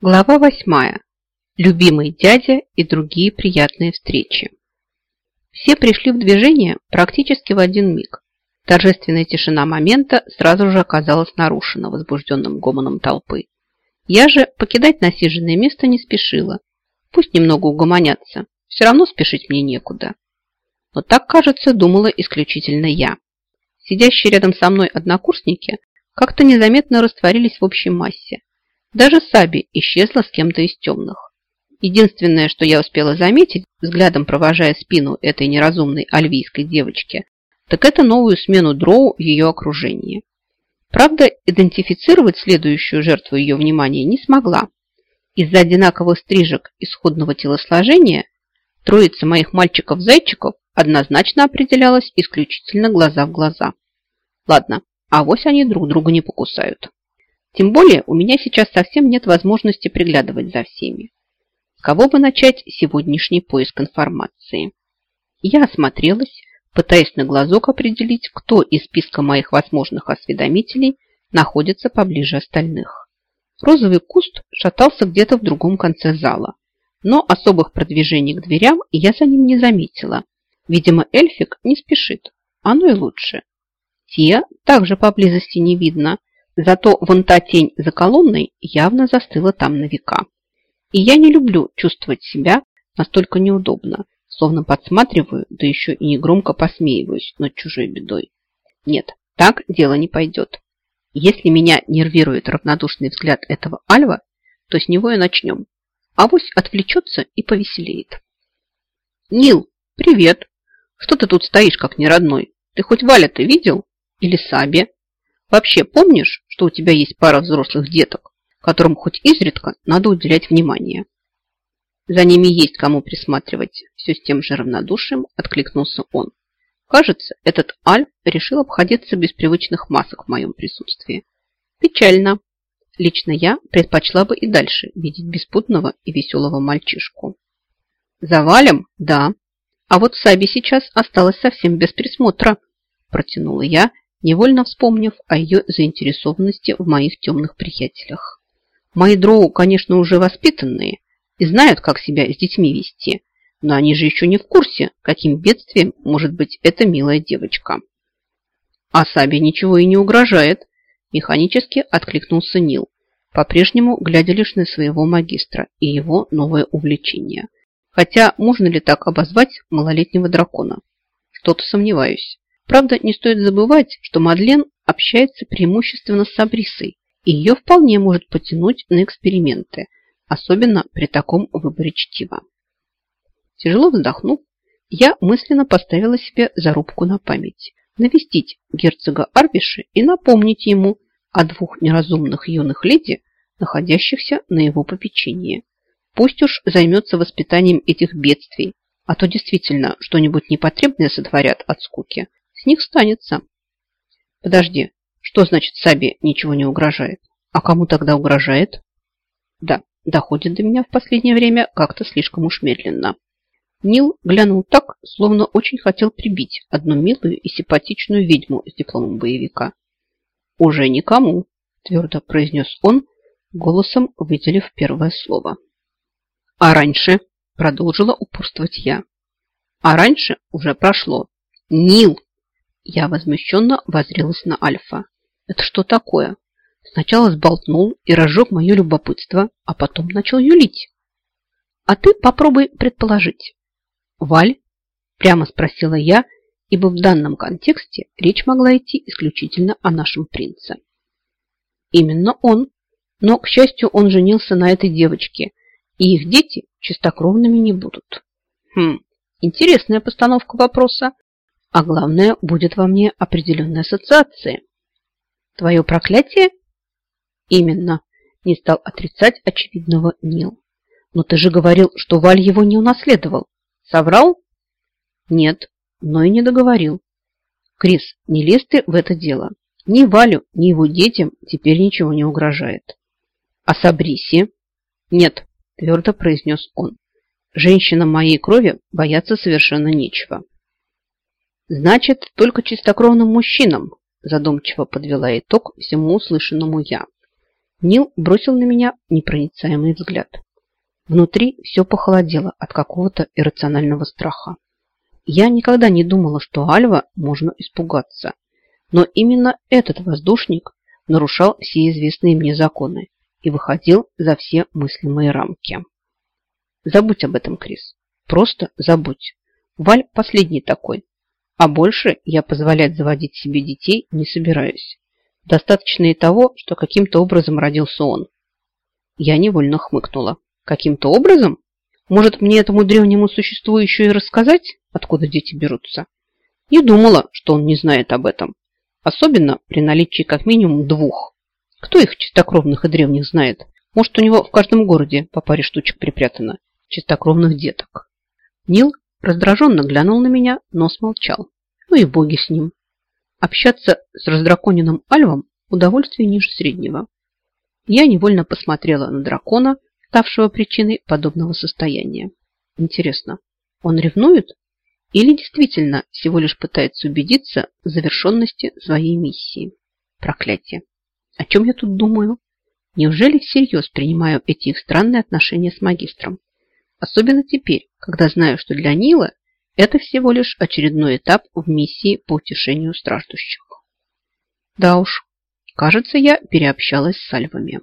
Глава восьмая. Любимый дядя и другие приятные встречи. Все пришли в движение практически в один миг. Торжественная тишина момента сразу же оказалась нарушена возбужденным гомоном толпы. Я же покидать насиженное место не спешила. Пусть немного угомонятся, все равно спешить мне некуда. Но так, кажется, думала исключительно я. Сидящие рядом со мной однокурсники как-то незаметно растворились в общей массе даже Саби исчезла с кем-то из темных. Единственное, что я успела заметить, взглядом провожая спину этой неразумной альвийской девочки, так это новую смену дроу в ее окружении. Правда, идентифицировать следующую жертву ее внимания не смогла. Из-за одинаковых стрижек и сходного телосложения троица моих мальчиков-зайчиков однозначно определялась исключительно глаза в глаза. Ладно, авось они друг друга не покусают. Тем более у меня сейчас совсем нет возможности приглядывать за всеми. С кого бы начать сегодняшний поиск информации? Я осмотрелась, пытаясь на глазок определить, кто из списка моих возможных осведомителей находится поближе остальных. Розовый куст шатался где-то в другом конце зала, но особых продвижений к дверям я за ним не заметила. Видимо, эльфик не спешит, оно и лучше. Те также поблизости не видно, Зато вон та тень за колонной явно застыла там на века. И я не люблю чувствовать себя настолько неудобно, словно подсматриваю, да еще и негромко посмеиваюсь над чужой бедой. Нет, так дело не пойдет. Если меня нервирует равнодушный взгляд этого Альва, то с него и начнем. Авось отвлечется и повеселеет. Нил, привет! Что ты тут стоишь, как неродной? Ты хоть Валя-то видел? Или Саби? Вообще помнишь, что у тебя есть пара взрослых деток, которым хоть изредка надо уделять внимание? За ними есть кому присматривать. Все с тем же равнодушием откликнулся он. Кажется, этот Аль решил обходиться без привычных масок в моем присутствии. Печально. Лично я предпочла бы и дальше видеть беспутного и веселого мальчишку. Завалим? Да. А вот Саби сейчас осталась совсем без присмотра, протянула я, невольно вспомнив о ее заинтересованности в моих темных приятелях. Мои дроу, конечно, уже воспитанные и знают, как себя с детьми вести, но они же еще не в курсе, каким бедствием может быть эта милая девочка. А Сабе ничего и не угрожает, механически откликнулся Нил, по-прежнему глядя лишь на своего магистра и его новое увлечение. Хотя можно ли так обозвать малолетнего дракона? Что-то сомневаюсь. Правда, не стоит забывать, что Мадлен общается преимущественно с Сабрисой, и ее вполне может потянуть на эксперименты, особенно при таком выборе чтива. Тяжело вздохнув, я мысленно поставила себе зарубку на память навестить герцога Арбиши и напомнить ему о двух неразумных юных леди, находящихся на его попечении. Пусть уж займется воспитанием этих бедствий, а то действительно что-нибудь непотребное сотворят от скуки, с них станется. Подожди, что значит Саби ничего не угрожает? А кому тогда угрожает? Да, доходит до меня в последнее время как-то слишком уж медленно. Нил глянул так, словно очень хотел прибить одну милую и симпатичную ведьму с дипломом боевика. «Уже никому», – твердо произнес он, голосом выделив первое слово. «А раньше?» – продолжила упорствовать я. «А раньше уже прошло. Нил!» Я возмущенно возрелась на Альфа. Это что такое? Сначала сболтнул и разжег мое любопытство, а потом начал юлить. А ты попробуй предположить. Валь? Прямо спросила я, ибо в данном контексте речь могла идти исключительно о нашем принце. Именно он. Но, к счастью, он женился на этой девочке, и их дети чистокровными не будут. Хм, интересная постановка вопроса, а главное, будет во мне определенная ассоциация. Твое проклятие? Именно. Не стал отрицать очевидного Нил. Но ты же говорил, что Валь его не унаследовал. Соврал? Нет, но и не договорил. Крис, не лезь ты в это дело. Ни Валю, ни его детям теперь ничего не угрожает. А Сабриси? Нет, твердо произнес он. Женщинам моей крови бояться совершенно нечего. Значит, только чистокровным мужчинам, задумчиво подвела итог всему услышанному я. Нил бросил на меня непроницаемый взгляд. Внутри все похолодело от какого-то иррационального страха. Я никогда не думала, что Альва можно испугаться. Но именно этот воздушник нарушал все известные мне законы и выходил за все мыслимые рамки. Забудь об этом, Крис. Просто забудь. Валь последний такой. А больше я позволять заводить себе детей не собираюсь. Достаточно и того, что каким-то образом родился он. Я невольно хмыкнула. Каким-то образом? Может, мне этому древнему существу еще и рассказать, откуда дети берутся? Не думала, что он не знает об этом. Особенно при наличии как минимум двух. Кто их чистокровных и древних знает? Может, у него в каждом городе по паре штучек припрятано чистокровных деток. Нил раздраженно глянул на меня, но смолчал. Ну и боги с ним. Общаться с раздраконенным альвом удовольствие ниже среднего. Я невольно посмотрела на дракона, ставшего причиной подобного состояния. Интересно, он ревнует или действительно всего лишь пытается убедиться в завершенности своей миссии? Проклятие! О чем я тут думаю? Неужели всерьез принимаю эти их странные отношения с магистром? Особенно теперь, когда знаю, что для Нила это всего лишь очередной этап в миссии по утешению страждущих. Да уж, кажется, я переобщалась с альвами.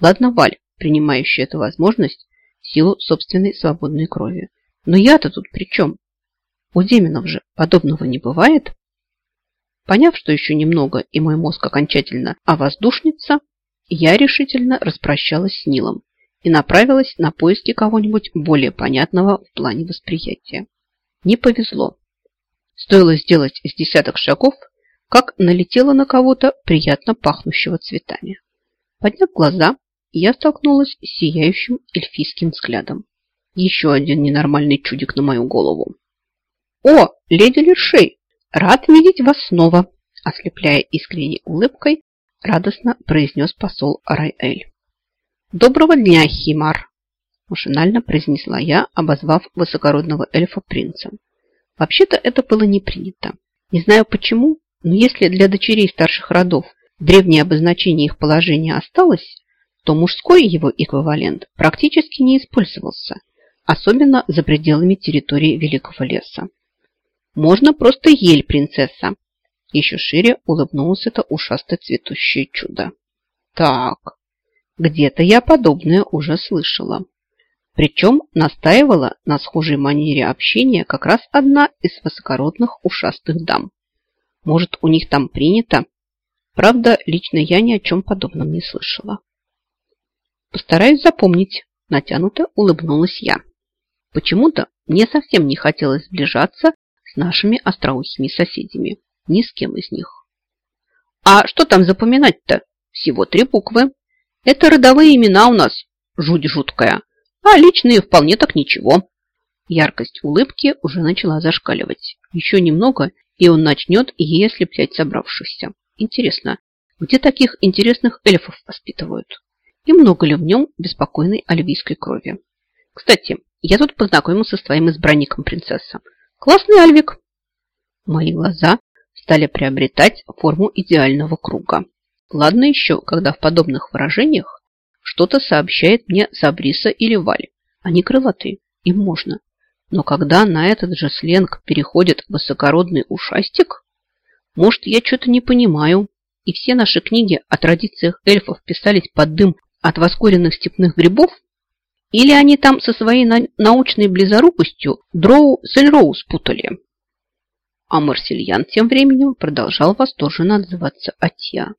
Ладно, Валь, принимающая эту возможность в силу собственной свободной крови. Но я-то тут при чем? У Деминов же подобного не бывает. Поняв, что еще немного и мой мозг окончательно овоздушнится, я решительно распрощалась с Нилом и направилась на поиски кого-нибудь более понятного в плане восприятия. Не повезло. Стоило сделать из десяток шагов, как налетела на кого-то приятно пахнущего цветами. Подняв глаза, я столкнулась с сияющим эльфийским взглядом. Еще один ненормальный чудик на мою голову. «О, леди Лершей, рад видеть вас снова!» Ослепляя искренней улыбкой, радостно произнес посол Арайэль. «Доброго дня, Химар!» Машинально произнесла я, обозвав высокородного эльфа принцем. Вообще-то это было не принято. Не знаю почему, но если для дочерей старших родов древнее обозначение их положения осталось, то мужской его эквивалент практически не использовался, особенно за пределами территории Великого леса. Можно просто ель, принцесса. Еще шире улыбнулось это ушастое цветущее чудо. Так, где-то я подобное уже слышала. Причем настаивала на схожей манере общения как раз одна из высокородных ушастых дам. Может, у них там принято? Правда, лично я ни о чем подобном не слышала. Постараюсь запомнить, натянуто улыбнулась я. Почему-то мне совсем не хотелось сближаться с нашими остроухими соседями. Ни с кем из них. А что там запоминать-то? Всего три буквы. Это родовые имена у нас, жуть жуткая, а личные вполне так ничего. Яркость улыбки уже начала зашкаливать. Еще немного, и он начнет ей ослеплять собравшихся. Интересно, где таких интересных эльфов воспитывают? И много ли в нем беспокойной альвийской крови? Кстати, я тут познакомился с твоим избранником, принцесса. Классный альвик. Мои глаза стали приобретать форму идеального круга. Ладно еще, когда в подобных выражениях что-то сообщает мне Сабриса или Валь. Они крылатые, им можно. Но когда на этот же сленг переходит высокородный ушастик, может, я что-то не понимаю, и все наши книги о традициях эльфов писались под дым от воскуренных степных грибов, или они там со своей научной близорукостью дроу с Эльроу спутали. А Марсельян тем временем продолжал восторженно отзываться Атья.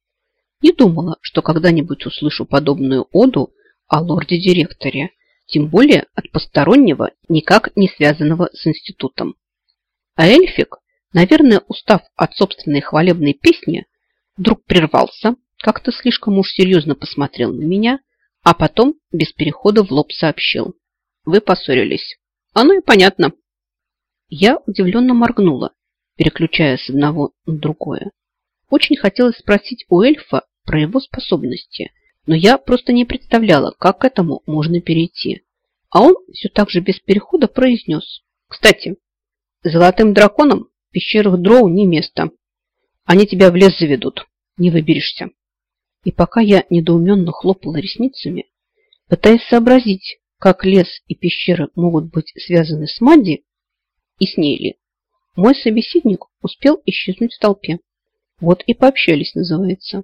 Не думала, что когда-нибудь услышу подобную оду о лорде-директоре, тем более от постороннего, никак не связанного с институтом. А эльфик, наверное, устав от собственной хвалебной песни, вдруг прервался, как-то слишком уж серьезно посмотрел на меня, а потом без перехода в лоб сообщил. Вы поссорились. Оно и понятно. Я удивленно моргнула, переключая с одного на другое. Очень хотелось спросить у эльфа про его способности, но я просто не представляла, как к этому можно перейти. А он все так же без перехода произнес. Кстати, золотым драконам в пещерах дроу не место. Они тебя в лес заведут, не выберешься. И пока я недоуменно хлопала ресницами, пытаясь сообразить, как лес и пещеры могут быть связаны с Мадди и с ней ли, мой собеседник успел исчезнуть в толпе. Вот и пообщались, называется.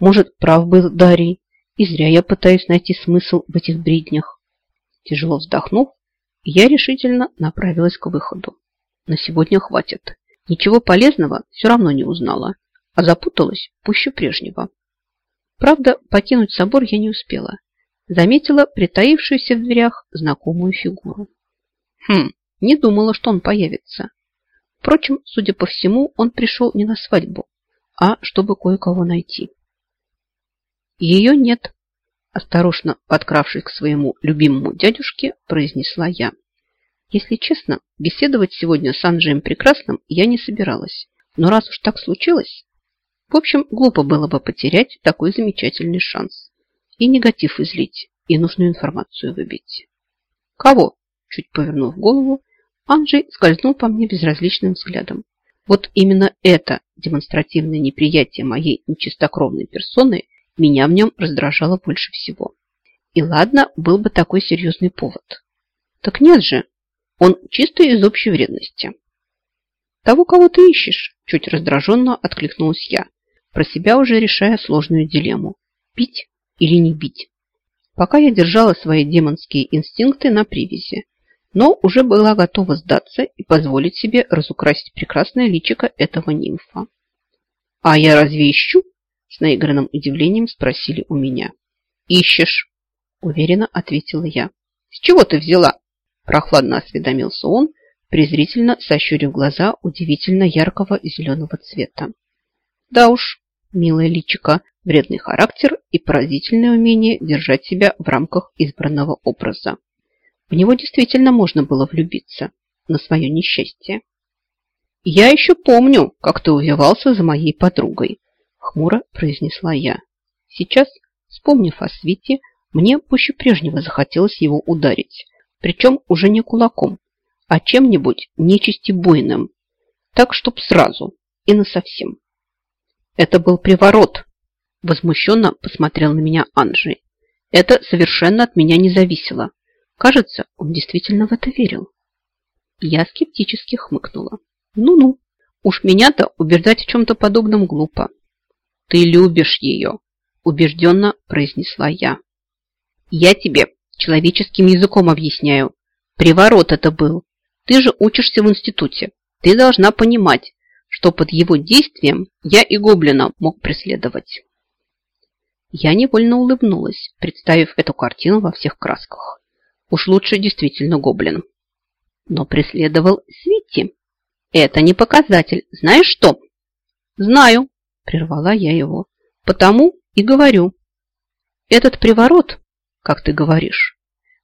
Может, прав был Дарий, и зря я пытаюсь найти смысл в этих бреднях. Тяжело вздохнув, я решительно направилась к выходу. На сегодня хватит. Ничего полезного все равно не узнала, а запуталась пуще прежнего. Правда, покинуть собор я не успела. Заметила притаившуюся в дверях знакомую фигуру. Хм, не думала, что он появится. Впрочем, судя по всему, он пришел не на свадьбу, а чтобы кое-кого найти. Ее нет, осторожно подкравшись к своему любимому дядюшке, произнесла я. Если честно, беседовать сегодня с Анджеем Прекрасным я не собиралась. Но раз уж так случилось, в общем, глупо было бы потерять такой замечательный шанс. И негатив излить, и нужную информацию выбить. Кого? Чуть повернув голову, Анджей скользнул по мне безразличным взглядом. Вот именно это демонстративное неприятие моей нечистокровной персоны меня в нем раздражало больше всего. И ладно, был бы такой серьезный повод. Так нет же, он чисто из общей вредности. Того, кого ты ищешь, чуть раздраженно откликнулась я, про себя уже решая сложную дилемму – бить или не бить. Пока я держала свои демонские инстинкты на привязи, но уже была готова сдаться и позволить себе разукрасить прекрасное личико этого нимфа. «А я разве ищу?» – с наигранным удивлением спросили у меня. «Ищешь», – уверенно ответила я. «С чего ты взяла?» – прохладно осведомился он, презрительно сощурив глаза удивительно яркого зеленого цвета. «Да уж, милая личика, вредный характер и поразительное умение держать себя в рамках избранного образа. В него действительно можно было влюбиться на свое несчастье. «Я еще помню, как ты увивался за моей подругой», – хмуро произнесла я. Сейчас, вспомнив о свете, мне пуще прежнего захотелось его ударить, причем уже не кулаком, а чем-нибудь нечистебойным, так, чтоб сразу и насовсем. Это был приворот. Возмущенно посмотрел на меня Анжи. Это совершенно от меня не зависело. Кажется, он действительно в это верил. Я скептически хмыкнула. Ну-ну, уж меня-то убеждать в чем-то подобном глупо. Ты любишь ее, убежденно произнесла я. Я тебе человеческим языком объясняю. Приворот это был. Ты же учишься в институте. Ты должна понимать, что под его действием я и гоблина мог преследовать. Я невольно улыбнулась, представив эту картину во всех красках. Уж лучше действительно гоблин. Но преследовал Свити. Это не показатель. Знаешь что? Знаю, прервала я его. Потому и говорю. Этот приворот, как ты говоришь,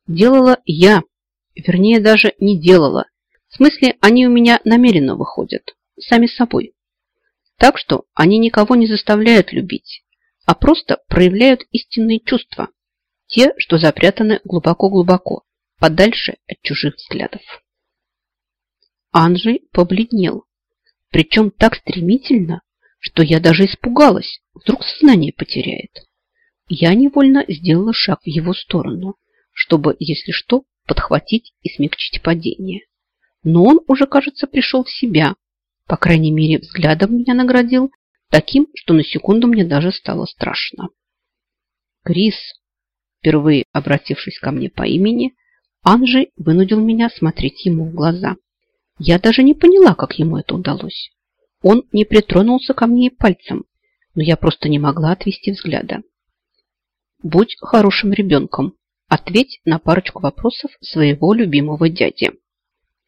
делала я. Вернее, даже не делала. В смысле, они у меня намеренно выходят сами собой. Так что они никого не заставляют любить, а просто проявляют истинные чувства, те, что запрятаны глубоко-глубоко, подальше от чужих взглядов. Анжей побледнел, причем так стремительно, что я даже испугалась, вдруг сознание потеряет. Я невольно сделала шаг в его сторону, чтобы, если что, подхватить и смягчить падение. Но он уже, кажется, пришел в себя по крайней мере, взглядом меня наградил таким, что на секунду мне даже стало страшно. Крис, впервые обратившись ко мне по имени, Анжей вынудил меня смотреть ему в глаза. Я даже не поняла, как ему это удалось. Он не притронулся ко мне пальцем, но я просто не могла отвести взгляда. Будь хорошим ребенком, ответь на парочку вопросов своего любимого дяди.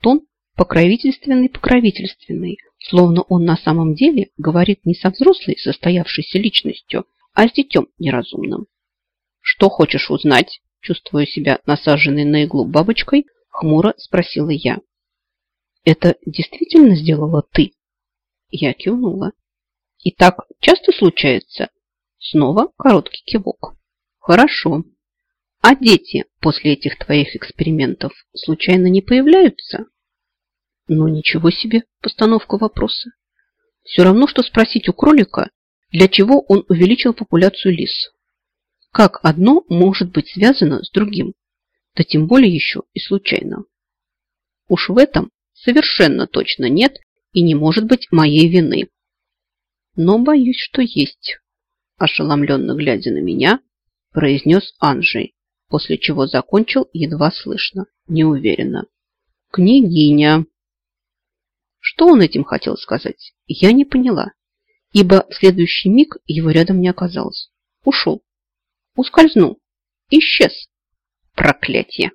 Тон покровительственный-покровительственный, словно он на самом деле говорит не со взрослой состоявшейся личностью, а с детем неразумным. «Что хочешь узнать?» Чувствуя себя насаженной на иглу бабочкой, хмуро спросила я. «Это действительно сделала ты?» Я кивнула. «И так часто случается?» Снова короткий кивок. «Хорошо. А дети после этих твоих экспериментов случайно не появляются?» Ну, ничего себе, постановка вопроса. Все равно, что спросить у кролика, Для чего он увеличил популяцию лис? Как одно может быть связано с другим? Да тем более еще и случайно. Уж в этом совершенно точно нет и не может быть моей вины. Но боюсь, что есть. Ошеломленно глядя на меня, произнес Анжей, после чего закончил едва слышно, неуверенно. Княгиня. Что он этим хотел сказать, я не поняла, ибо в следующий миг его рядом не оказалось. Ушел, ускользнул, исчез. Проклятие!